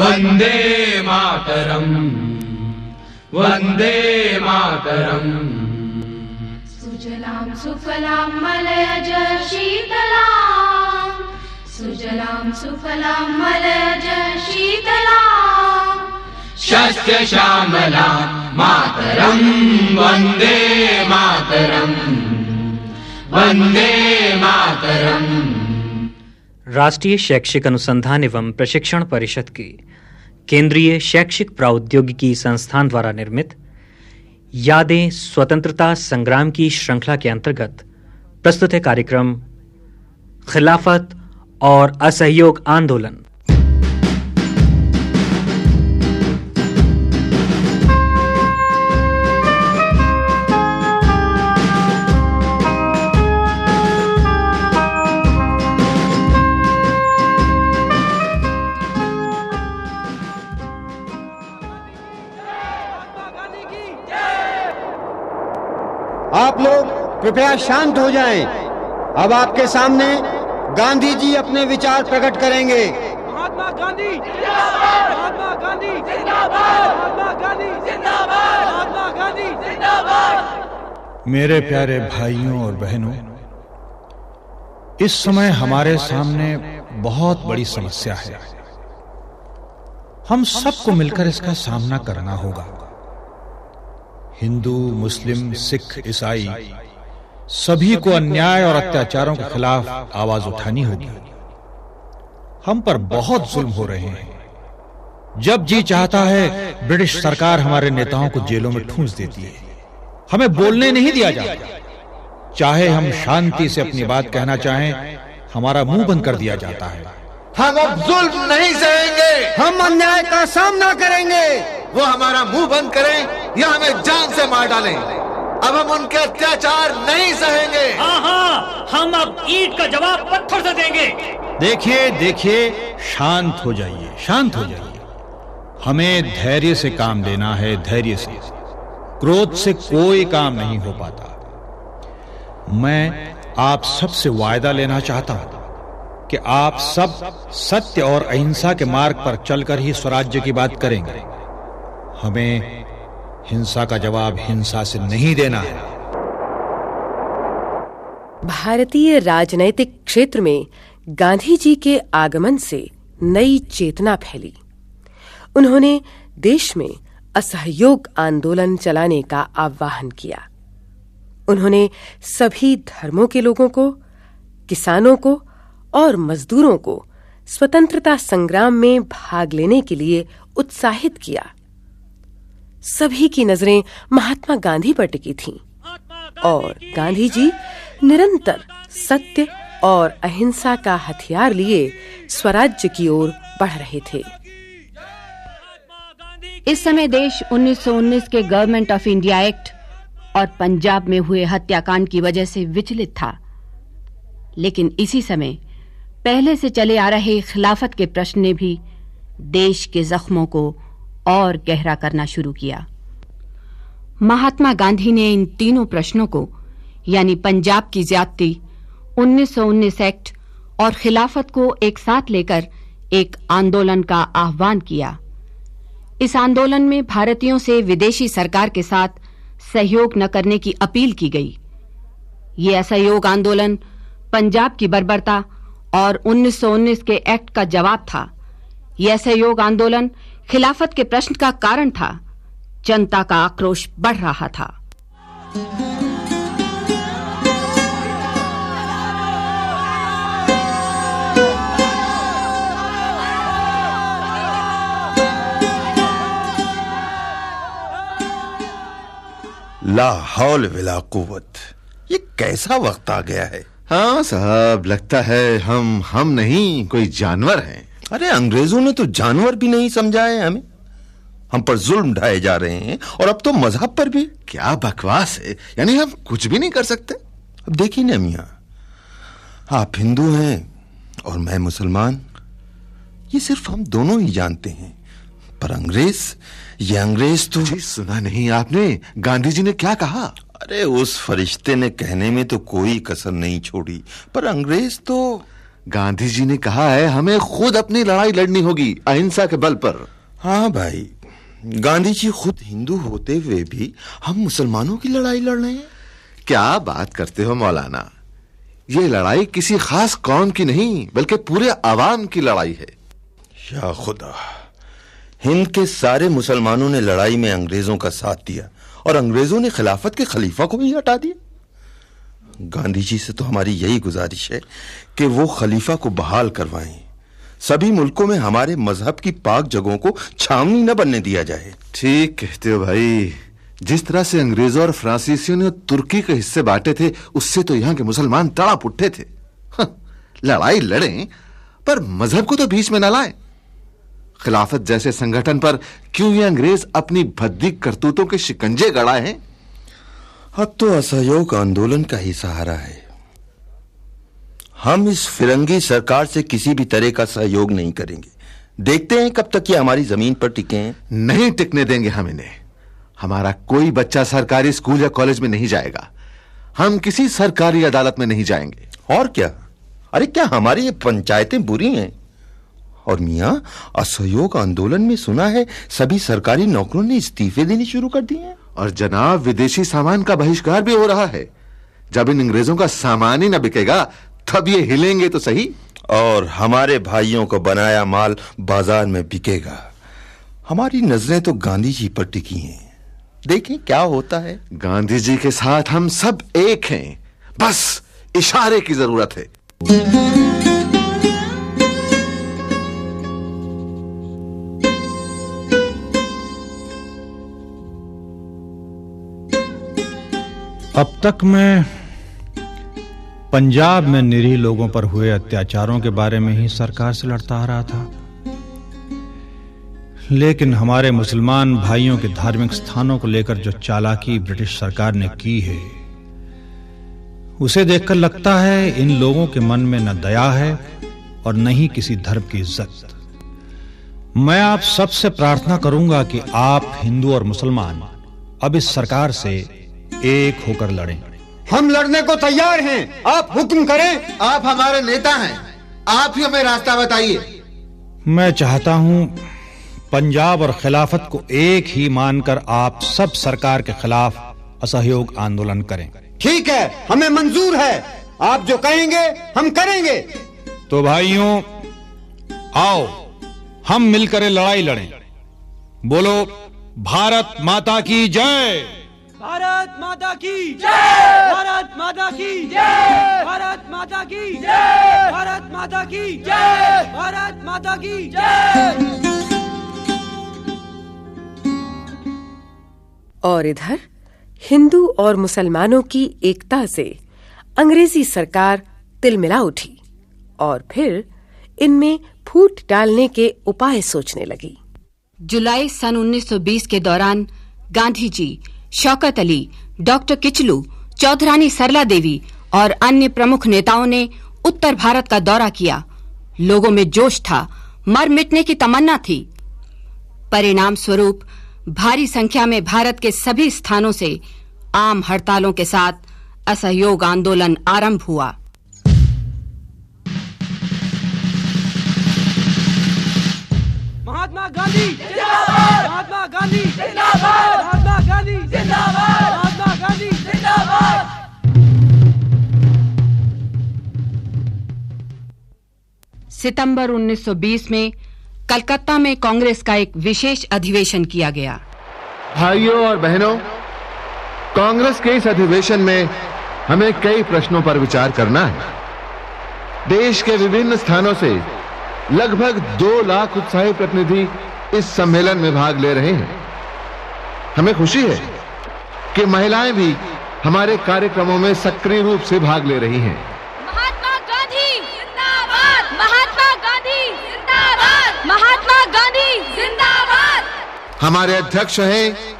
वन्दे मातरम्। वन्दे मातरम्। सुजलां सुफलां मलयज शीतलाम् सुजलां सुफलां मलयज शीतलाम् शस्यश्यामला मातरम्। वन्दे मातरम्। वन्दे मातरम् राष्ट्रीय शैक्षिक अनुसंधान एवं प्रशिक्षण परिषद के केंद्रीय शैक्षिक प्रौद्योगिकी संस्थान द्वारा निर्मित यादें स्वतंत्रता संग्राम की श्रृंखला के अंतर्गत प्रस्तुत है कार्यक्रम खिलाफत और असहयोग आंदोलन। आप लोग कृपया शांत हो जाएँ। अब आपके सामने गांधी जी अपने विचार प्रकट करेंगे। महात्मा गांधी महात्मा गांधी महात्मा गांधी महात्मा गांधी। जिंदाबाद मेरे प्यारे भाइयों और बहनों इस समय हमारे सामने बहुत बड़ी समस्या है। हम सबको मिलकर इसका सामना करना होगा। हिंदू, मुस्लिम, सिख, ईसाई, सभी को अन्याय और अत्याचारों के खिलाफ आवाज़ उठानी होगी। हम पर बहुत जुल्म हो रहे हैं। जब जी चाहता है, ब्रिटिश सरकार हमारे नेताओं को जेलों में ठूंस देती है। हमें बोलने नहीं दिया जाता। चाहे हम शांति से अपनी बात कहना चाहें, हमारा मुँह बंद कर दिया जाता है। हम अब जुल्म नहीं सहेंगे। हम अन्याय का सामना करेंगे। वो हमारा मुँह बंद करें। या हमें जान से मार डालें। अब हम उनके अत्याचार नहीं सहेंगे। हाँ हाँ हम अब ईट का जवाब पत्थर से देंगे। देखिए देखिए शांत हो जाइए शांत हो जाइए। हमें धैर्य से काम लेना है धैर्य से। क्रोध से कोई काम नहीं हो पाता। मैं आप सबसे वायदा लेना चाहता हूँ कि आप सब सत्य और अहिंसा के मार्ग पर चलकर ही स्वराज्य की बात करेंगे। हमें हिंसा का जवाब हिंसा से नहीं देना। है भारतीय राजनैतिक क्षेत्र में गांधी जी के आगमन से नई चेतना फैली। उन्होंने देश में असहयोग आंदोलन चलाने का आह्वान किया। उन्होंने सभी धर्मों के लोगों को, किसानों को और मजदूरों को स्वतंत्रता संग्राम में भाग लेने के लिए उत्साहित किया। सभी की नज़रें महात्मा गांधी पर टिकी थीं। और गांधी जी निरंतर सत्य और अहिंसा का हथियार लिए स्वराज्य की ओर बढ़ रहे थे। इस समय देश 1919 के गवर्नमेंट ऑफ़ इंडिया एक्ट और पंजाब में हुए हत्याकांड की वजह से विचलित था। लेकिन इसी समय पहले से चले आ रहे खिलाफत के प्रश्न ने भी देश के जख्मों को और गहरा करना शुरू किया। महात्मा गांधी ने इन तीनों प्रश्नों को, यानी पंजाब की ज्यादती 1919 एक्ट और खिलाफत को एक साथ लेकर एक आंदोलन का आह्वान किया। इस आंदोलन में भारतीयों से विदेशी सरकार के साथ सहयोग न करने की अपील की गई। ये असहयोग आंदोलन पंजाब की बर्बरता और 1919 के एक्ट का जवाब था। यह असहयोग आंदोलन खिलाफत के प्रश्न का कारण था। जनता का आक्रोश बढ़ रहा था। ला हौल विला कुवत ये कैसा वक्त आ गया है? हाँ साहब लगता है हम हम नहीं कोई जानवर हैं। अरे अंग्रेज़ों ने तो जानवर भी नहीं समझा है हमें। हम पर जुल्म ढाए जा रहे हैं और अब तो मज़हब पर भी। क्या बकवास है? यानी हम कुछ भी नहीं कर सकते। अब देखिए ना मियाँ आप हिंदू हैं और मैं मुसलमान। ये सिर्फ़ हम दोनों ही जानते हैं। पर अंग्रेज़ ये अंग्रेज़ तो जी सुना नहीं आपने। गांधी जी ने क्या कहा? अरे उस फरिश्ते ने कहने में तो कोई कसर नहीं छोड़ी। पर अंग्रेज़ तो गांधी जी ने कहा है हमें खुद अपनी लड़ाई लड़नी होगी अहिंसा के बल पर. हाँ भाई गांधी जी खुद हिंदू होते हुए भी हम मुसलमानों की लड़ाई लड़ रहे हैं। क्या बात करते हो मौलाना? ये लड़ाई किसी खास कौम की नहीं बल्कि पूरे आवाम की लड़ाई है। या खुदा हिंद के सारे मुसलमानों ने लड़ाई में अंग्रेज़ों का साथ दिया और अंग्रेज़ों ने खिलाफत के खलीफा को भी हटा दिया। गांधी जी से तो हमारी यही गुजारिश है कि वो खलीफा को बहाल करवाएँ। सभी मुल्कों में हमारे मज़हब की पाक जगहों को छावनी न बनने दिया जाए। ठीक कहते हो भाई। जिस तरह से अंग्रेज़ों और फ्रांसीसियों ने तुर्की के हिस्से बांटे थे, उससे तो यहाँ के मुसलमान तड़ाप उठे थे। लड़ाई लड़ें, पर मज़हब को तो बीच में न लाएँ। खिलाफत जैसे संगठन पर क्यों ये अंग्रेज़ अपनी भद्दी करतूतों के शिकंजे गड़ाए हैं? अब तो असहयोग आंदोलन का ही सहारा है। हम इस फिरंगी सरकार से किसी भी तरह का सहयोग नहीं करेंगे। देखते हैं कब तक ये हमारी ज़मीन पर टिके हैं। नहीं टिकने देंगे हम इन्हें। हमारा कोई बच्चा सरकारी स्कूल या कॉलेज में नहीं जाएगा। हम किसी सरकारी अदालत में नहीं जाएँगे। और क्या? अरे क्या हमारी ये पंचायतें बुरी हैं? और मियाँ असहयोग आंदोलन में सुना है सभी सरकारी नौकरों ने इस्तीफे देने शुरू कर दिए हैं। और जनाब विदेशी सामान का बहिष्कार भी हो रहा है। जब इन अंग्रेज़ों का सामान ही ना बिकेगा तब ये हिलेंगे तो सही। और हमारे भाइयों को बनाया माल बाज़ार में बिकेगा। हमारी नज़रें तो गांधी जी पर टिकी हैं। देखें क्या होता है। गांधी जी के साथ हम सब एक हैं। बस इशारे की ज़रूरत है। अब तक मैं पंजाब में निरीह लोगों पर हुए अत्याचारों के बारे में ही सरकार से लड़ता आ रहा था। लेकिन हमारे मुसलमान भाइयों के धार्मिक स्थानों को लेकर जो चालाकी ब्रिटिश सरकार ने की है, उसे देखकर लगता है इन लोगों के मन में न दया है और न ही किसी धर्म की इज़्ज़त। मैं आप सबसे प्रार्थना करूँगा कि आप हिंदू और मुसलमान अब इस सरकार से एक होकर लड़ें। हम लड़ने को तैयार हैं। आप हुक्म करें आप हमारे नेता हैं। आप ही हमें रास्ता बताइए। मैं चाहता हूँ पंजाब और खिलाफत को एक ही मानकर आप सब सरकार के खिलाफ असहयोग आंदोलन करें। ठीक है हमें मंजूर है। आप जो कहेंगे हम करेंगे। तो भाइयों आओ हम मिलकर लड़ाई लड़ें। बोलो भारत माता की जय। भारत माता की जय। भारत माता की जय। भारत माता की जय। भारत माता की जय। भारत माता की जय। और इधर हिंदू और मुसलमानों की एकता से अंग्रेज़ी सरकार तिलमिला उठी और फिर इनमें फूट डालने के उपाय सोचने लगी। जुलाई सन 1920 के दौरान गांधी जी शौकत अली, डॉक्टर किचलू, चौधरानी सरला देवी और अन्य प्रमुख नेताओं ने उत्तर भारत का दौरा किया। लोगों में जोश था, मर मिटने की तमन्ना थी। परिणाम स्वरूप, भारी संख्या में भारत के सभी स्थानों से आम हड़तालों के साथ असहयोग आंदोलन आरंभ हुआ। महात्मा गांधी, जिंदाबाद! महात्मा गांधी, जिंदाबाद! गांधी जिंदाबाद। महात्मा गांधी जिंदाबाद। सितंबर 1920 में कलकत्ता में कांग्रेस का एक विशेष अधिवेशन किया गया। भाइयों और बहनों कांग्रेस के इस अधिवेशन में हमें कई प्रश्नों पर विचार करना है। देश के विभिन्न स्थानों से लगभग दो लाख उत्साही प्रतिनिधि इस सम्मेलन में भाग ले रहे हैं। हमें खुशी है कि महिलाएँ भी हमारे कार्यक्रमों में सक्रिय रूप से भाग ले रही हैं। महात्मा गांधी जिंदाबाद। महात्मा गांधी जिंदाबाद। महात्मा गांधी जिंदाबाद। हमारे अध्यक्ष हैं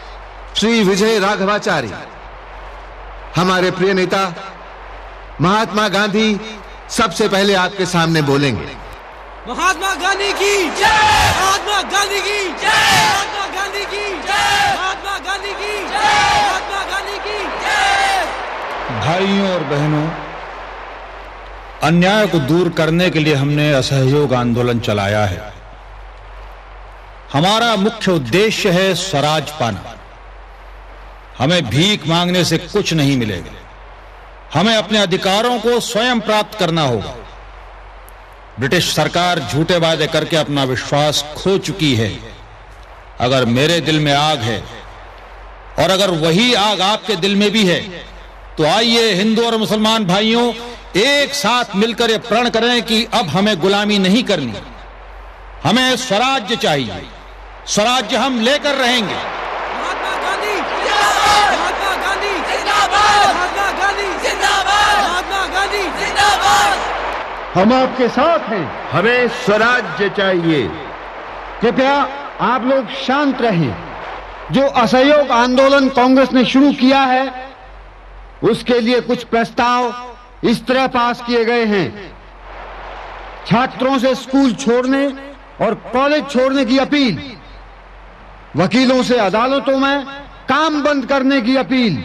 श्री विजय राघवाचार्य। हमारे प्रिय नेता महात्मा गांधी सबसे पहले आपके सामने बोलेंगे। महात्मा गांधी की जय! महात्मा गांधी की जय! महात्मा गांधी की जय! गांधी की। जय। महात्मा गांधी की। जय। भाइयों और बहनों अन्याय को दूर करने के लिए हमने असहयोग आंदोलन चलाया है। हमारा मुख्य उद्देश्य है स्वराज पाना। हमें भीख मांगने से कुछ नहीं मिलेगा। हमें अपने अधिकारों को स्वयं प्राप्त करना होगा। ब्रिटिश सरकार झूठे वादे करके अपना विश्वास खो चुकी है। अगर मेरे दिल में आग है और अगर वही आग आपके दिल में भी है तो आइए हिंदू और मुसलमान भाइयों एक साथ मिलकर ये प्रण करें कि अब हमें गुलामी नहीं करनी। हमें स्वराज्य चाहिए। स्वराज्य हम लेकर रहेंगे। महात्मा गांधी महात्मा गांधी जिंदाबाद! महात्मा गांधी जिंदाबाद! महात्मा गांधी जिंदाबाद! हम आपके साथ हैं। हमें स्वराज्य चाहिए। कृपया आप लोग शांत रहें। जो असहयोग आंदोलन कांग्रेस ने शुरू किया है, उसके लिए कुछ प्रस्ताव इस तरह पास किए गए हैं। छात्रों से स्कूल छोड़ने और कॉलेज छोड़ने की अपील, वकीलों से अदालतों में काम बंद करने की अपील,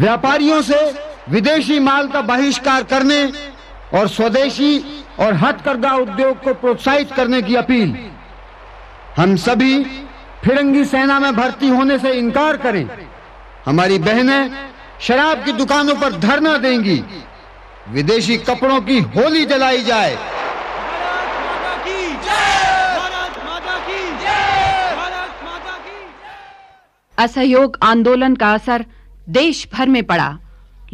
व्यापारियों से विदेशी माल का बहिष्कार करने और स्वदेशी और हथकरघा उद्योग को प्रोत्साहित करने की अपील। हम सभी फिरंगी सेना में भर्ती होने से इनकार करें। हमारी बहनें शराब की दुकानों पर धरना देंगी। विदेशी कपड़ों की होली जलाई जाए। माता की जय! भारत माता की जय! भारत माता की असहयोग आंदोलन का असर देश भर में पड़ा।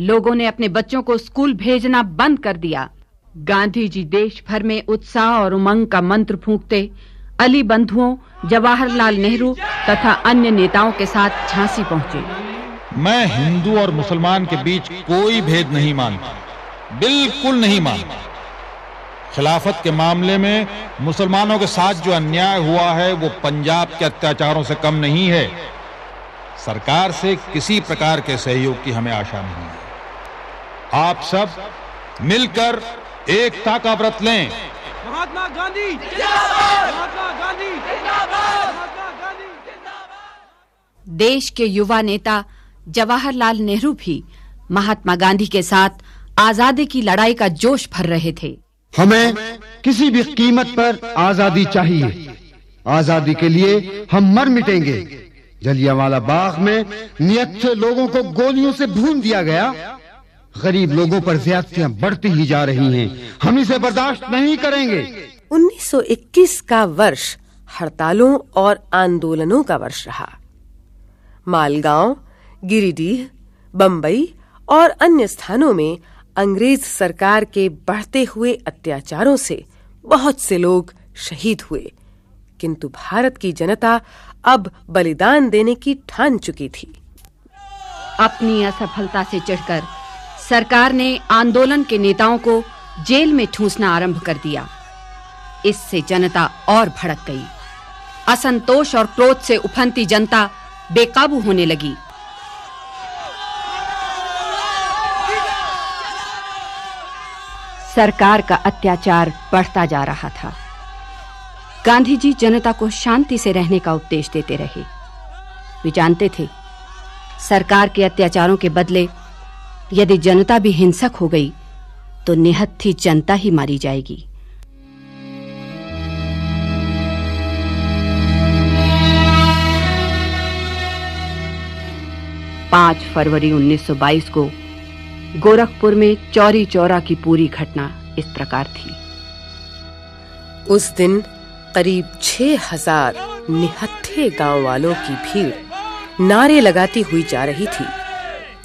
लोगों ने अपने बच्चों को स्कूल भेजना बंद कर दिया। गांधी जी देश भर में उत्साह और उमंग का मंत्र फूंकते अली बंधुओं जवाहरलाल नेहरू तथा अन्य नेताओं के साथ झांसी पहुँचे। मैं हिंदू और मुसलमान के बीच कोई भेद नहीं मानता बिल्कुल नहीं मानता। खिलाफत के मामले में मुसलमानों के साथ जो अन्याय हुआ है वो पंजाब के अत्याचारों से कम नहीं है। सरकार से किसी प्रकार के सहयोग की हमें आशा नहीं है। आप सब मिलकर एकता का व्रत लें। महात्मा गांधी जिंदाबाद! महात्मा गांधी देश के युवा नेता जवाहरलाल नेहरू भी महात्मा गांधी के साथ आज़ादी की लड़ाई का जोश भर रहे थे। हमें किसी भी कीमत पर आज़ादी चाहिए। आज़ादी के लिए हम मर मिटेंगे। जलियांवाला बाग में नियत लोगों को गोलियों से भून दिया गया। गरीब लोगों पर ज्यादतियाँ बढ़ती ही जा रही हैं। हम इसे बर्दाश्त नहीं करेंगे। 1921 का वर्ष हड़तालों और आंदोलनों का वर्ष रहा। मालगांव, गिरिडीह, बंबई और अन्य स्थानों में अंग्रेज़ सरकार के बढ़ते हुए अत्याचारों से बहुत से लोग शहीद हुए। किंतु भारत की जनता अब बलिदान देने की ठान चुकी थी। अपनी असफलता से चढ़कर सरकार ने आंदोलन के नेताओं को जेल में ठूंसना आरंभ कर दिया। इससे जनता और भड़क गई। असंतोष और क्रोध से उफनती जनता बेकाबू होने लगी। सरकार का अत्याचार बढ़ता जा रहा था। गांधी जी जनता को शांति से रहने का उपदेश देते रहे। वे जानते थे, सरकार के अत्याचारों के बदले यदि जनता भी हिंसक हो गई तो निहत्थी जनता ही मारी जाएगी। पाँच फरवरी 1922 को गोरखपुर में चौरी चौरा की पूरी घटना इस प्रकार थी। उस दिन करीब छह हज़ार निहत्थे गाँव वालों की भीड़ नारे लगाती हुई जा रही थी,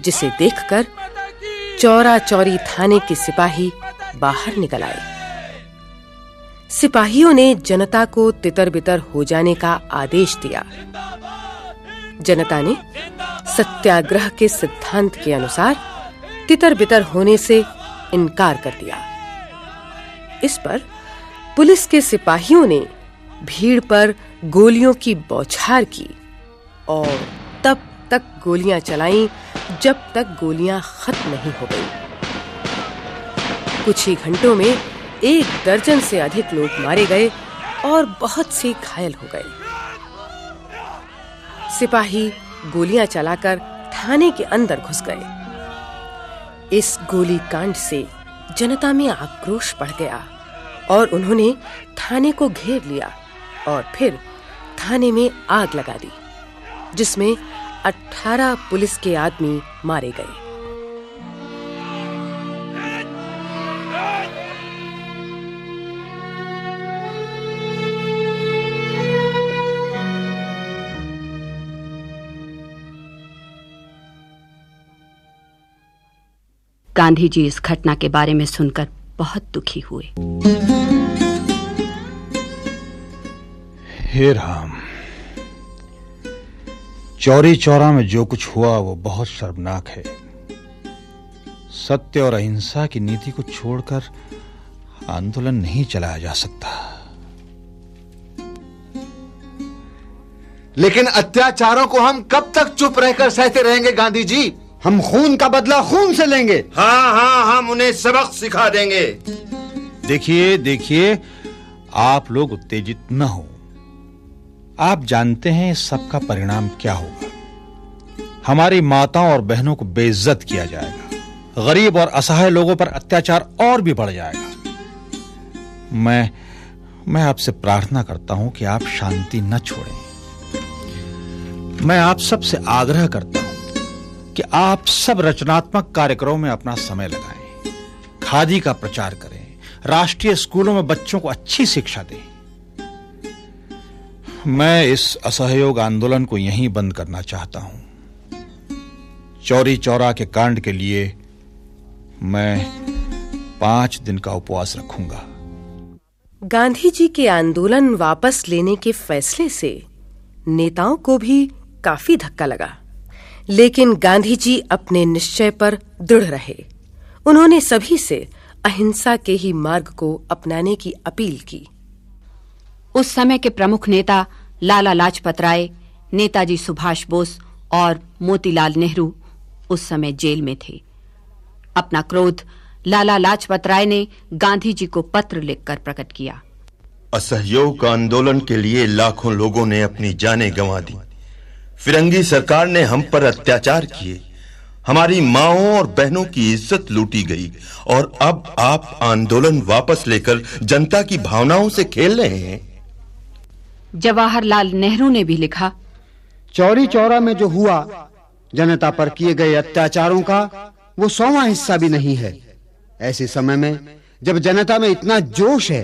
जिसे देखकर चौरा चौरी थाने के सिपाही बाहर निकल आए। सिपाहियों ने जनता को तितर बितर हो जाने का आदेश दिया। जनता ने सत्याग्रह के सिद्धांत के अनुसार तितर बितर होने से इनकार कर दिया। इस पर पुलिस के सिपाहियों ने भीड़ पर गोलियों की बौछार की और तब तक गोलियाँ चलाईं, जब तक गोलियाँ खत्म नहीं हो गई। कुछ ही घंटों में एक दर्जन से अधिक लोग मारे गए और बहुत से घायल हो गए। सिपाही गोलियाँ चलाकर थाने के अंदर घुस गए। इस गोली कांड से जनता में आक्रोश बढ़ गया और उन्होंने थाने को घेर लिया और फिर थाने में आग लगा दी, जिसमें 18 पुलिस के आदमी मारे गए। गांधी जी इस घटना के बारे में सुनकर बहुत दुखी हुए। हे राम, चौरी चौरा में जो कुछ हुआ वो बहुत शर्मनाक है। सत्य और अहिंसा की नीति को छोड़कर आंदोलन नहीं चलाया जा सकता। लेकिन अत्याचारों को हम कब तक चुप रहकर सहते रहेंगे गांधी जी? हम खून का बदला खून से लेंगे। हाँ हाँ हम उन्हें सबक सिखा देंगे। देखिए देखिए आप लोग उत्तेजित न हो। आप जानते हैं इस सब का परिणाम क्या होगा? हमारी माताओं और बहनों को बेइज्जत किया जाएगा। गरीब और असहाय लोगों पर अत्याचार और भी बढ़ जाएगा। मैं मैं आपसे प्रार्थना करता हूँ कि आप शांति न छोड़ें। मैं आप सबसे आग्रह करता हूँ कि आप सब रचनात्मक कार्यक्रमों में अपना समय लगाएँ, खादी का प्रचार करें, राष्ट्रीय स्कूलों में बच्चों को अच्छी शिक्षा दें। मैं इस असहयोग आंदोलन को यहीं बंद करना चाहता हूँ। चौरी चौरा के कांड के लिए मैं पाँच दिन का उपवास रखूँगा। गांधी जी के आंदोलन वापस लेने के फैसले से नेताओं को भी काफ़ी धक्का लगा। लेकिन गांधी जी अपने निश्चय पर दृढ़ रहे। उन्होंने सभी से अहिंसा के ही मार्ग को अपनाने की अपील की। उस समय के प्रमुख नेता लाला लाजपत राय नेताजी सुभाष बोस और मोतीलाल नेहरू उस समय जेल में थे। अपना क्रोध लाला लाजपत राय ने गांधी जी को पत्र लिखकर प्रकट किया। असहयोग आंदोलन के लिए लाखों लोगों ने अपनी जानें गंवा दी। फिरंगी सरकार ने हम पर अत्याचार किए। हमारी माओं और बहनों की इज़्ज़त लूटी गई और अब आप आंदोलन वापस लेकर जनता की भावनाओं से खेल रहे हैं। जवाहरलाल नेहरू ने भी लिखा चौरी चौरा में जो हुआ जनता पर किए गए अत्याचारों का वो सौवा हिस्सा भी नहीं है। ऐसे समय में जब जनता में इतना जोश है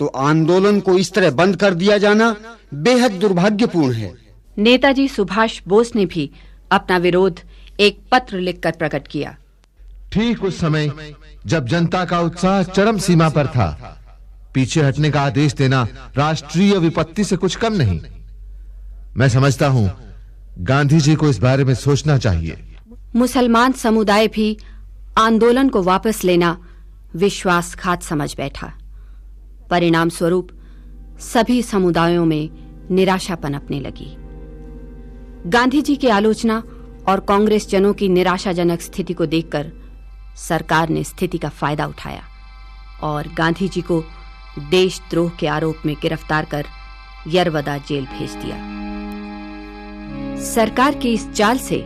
तो आंदोलन को इस तरह बंद कर दिया जाना बेहद दुर्भाग्यपूर्ण है। नेताजी सुभाष बोस ने भी अपना विरोध एक पत्र लिखकर प्रकट किया। ठीक उस समय जब जनता का उत्साह चरम सीमा पर था पीछे हटने का आदेश देना राष्ट्रीय विपत्ति से कुछ कम नहीं। मैं समझता हूँ गांधी जी को इस बारे में सोचना चाहिए। मुसलमान समुदाय भी आंदोलन को वापस लेना विश्वासघात समझ बैठा। परिणाम स्वरूप सभी समुदायों में निराशा पनपने लगी। गांधी जी की आलोचना और कांग्रेस जनों की निराशाजनक स्थिति को देखकर सरकार ने स्थिति का फ़ायदा उठाया और गांधी जी को देशद्रोह के आरोप में गिरफ़्तार कर यरवदा जेल भेज दिया। सरकार की इस चाल से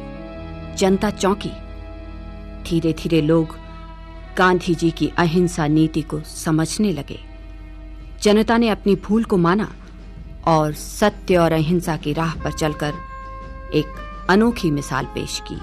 जनता चौंकी। धीरे धीरे लोग गांधी जी की अहिंसा नीति को समझने लगे। जनता ने अपनी भूल को माना और सत्य और अहिंसा की राह पर चलकर एक अनोखी मिसाल पेश की।